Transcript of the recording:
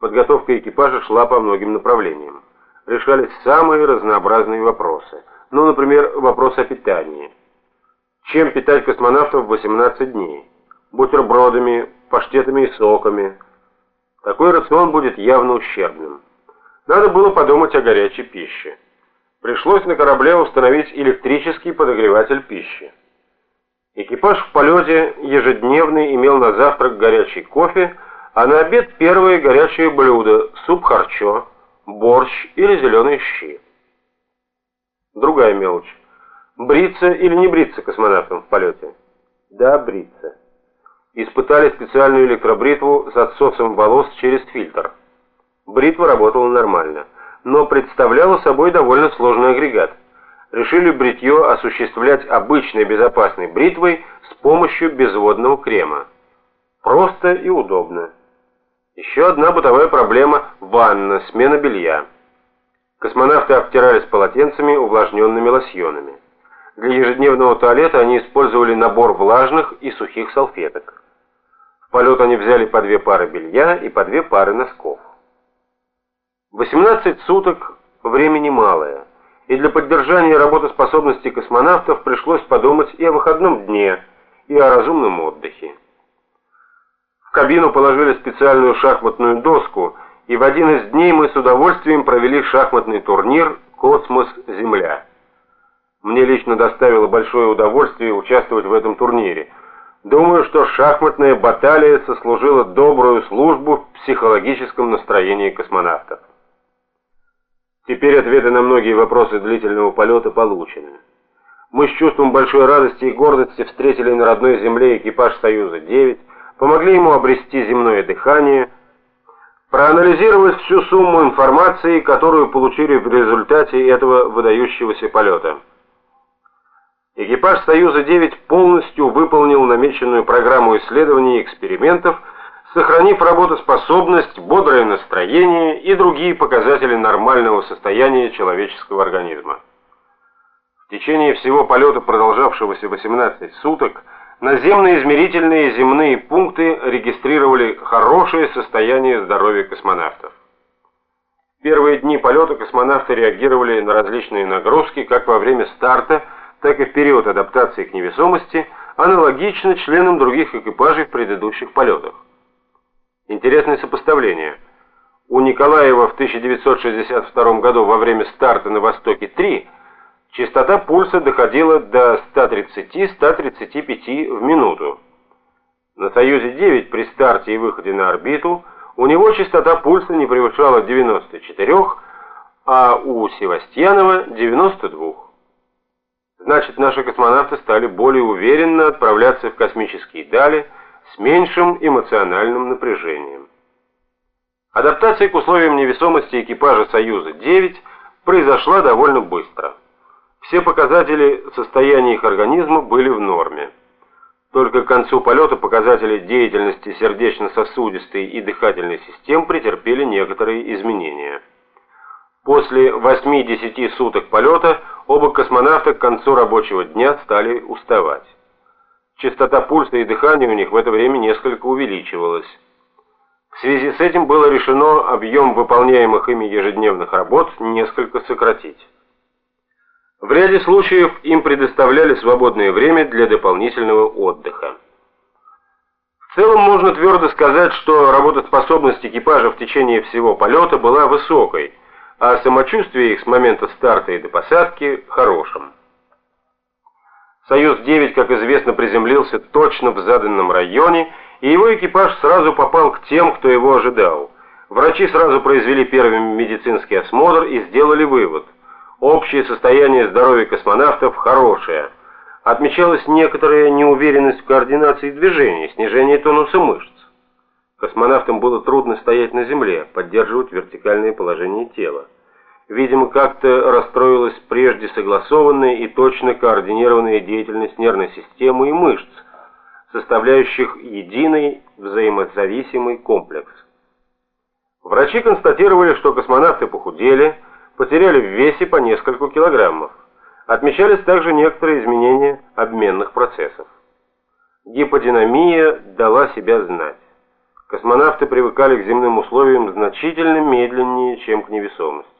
Подготовка экипажа шла по многим направлениям. Решались самые разнообразные вопросы. Ну, например, вопрос о питании. Чем питать космонавтов 18 дней? Бутербродами, паштетами и соками. Такой рацион будет явно ущербным. Надо было подумать о горячей пище. Пришлось на корабле установить электрический подогреватель пищи. Экипаж в полете ежедневный имел на завтрак горячий кофе, а на обед первые горячие блюда – суп харчо, борщ или зеленые щи. Другая мелочь. Бриться или не бриться космонавтам в полете? Да, бриться. Испытали специальную электробритву с отсосом волос через фильтр. Бритва работала нормально, но представляла собой довольно сложный агрегат – решили бритье осуществлять обычной безопасной бритвой с помощью безводного крема. Просто и удобно. Еще одна бытовая проблема – ванна, смена белья. Космонавты обтирались полотенцами, увлажненными лосьонами. Для ежедневного туалета они использовали набор влажных и сухих салфеток. В полет они взяли по две пары белья и по две пары носков. 18 суток – времени малое и для поддержания работоспособности космонавтов пришлось подумать и о выходном дне, и о разумном отдыхе. Кабину положили специальную шахматную доску, и в один из дней мы с удовольствием провели шахматный турнир «Космос-Земля». Мне лично доставило большое удовольствие участвовать в этом турнире. Думаю, что шахматная баталия сослужила добрую службу в психологическом настроении космонавтов. Теперь ответы на многие вопросы длительного полета получены. Мы с чувством большой радости и гордости встретили на родной земле экипаж «Союза-9», помогли ему обрести земное дыхание, проанализировать всю сумму информации, которую получили в результате этого выдающегося полета. Экипаж «Союза-9» полностью выполнил намеченную программу исследований и экспериментов, сохранив работоспособность, бодрое настроение и другие показатели нормального состояния человеческого организма. В течение всего полета, продолжавшегося 18 суток, наземные измерительные земные пункты регистрировали хорошее состояние здоровья космонавтов. Первые дни полета космонавты реагировали на различные нагрузки как во время старта, так и в период адаптации к невесомости, аналогично членам других экипажей в предыдущих полетах. Интересное сопоставление. У Николаева в 1962 году во время старта на Востоке-3 частота пульса доходила до 130-135 в минуту. На Союзе-9 при старте и выходе на орбиту у него частота пульса не превышала 94, а у Севастьянова 92. Значит, наши космонавты стали более уверенно отправляться в космические дали, с меньшим эмоциональным напряжением. Адаптация к условиям невесомости экипажа «Союза-9» произошла довольно быстро. Все показатели состояния их организма были в норме. Только к концу полета показатели деятельности сердечно-сосудистой и дыхательной систем претерпели некоторые изменения. После 8-10 суток полета оба космонавта к концу рабочего дня стали уставать. Частота пульса и дыхания у них в это время несколько увеличивалась. В связи с этим было решено объем выполняемых ими ежедневных работ несколько сократить. В ряде случаев им предоставляли свободное время для дополнительного отдыха. В целом можно твердо сказать, что работоспособность экипажа в течение всего полета была высокой, а самочувствие их с момента старта и до посадки хорошим. «Союз-9», как известно, приземлился точно в заданном районе, и его экипаж сразу попал к тем, кто его ожидал. Врачи сразу произвели первый медицинский осмотр и сделали вывод. Общее состояние здоровья космонавтов хорошее. Отмечалась некоторая неуверенность в координации движений, снижение тонуса мышц. Космонавтам было трудно стоять на земле, поддерживать вертикальное положение тела. Видимо, как-то расстроилась прежде согласованная и точно координированная деятельность нервной системы и мышц, составляющих единый взаимозависимый комплекс. Врачи констатировали, что космонавты похудели, потеряли в весе по несколько килограммов. Отмечались также некоторые изменения обменных процессов. Гиподинамия дала себя знать. Космонавты привыкали к земным условиям значительно медленнее, чем к невесомости.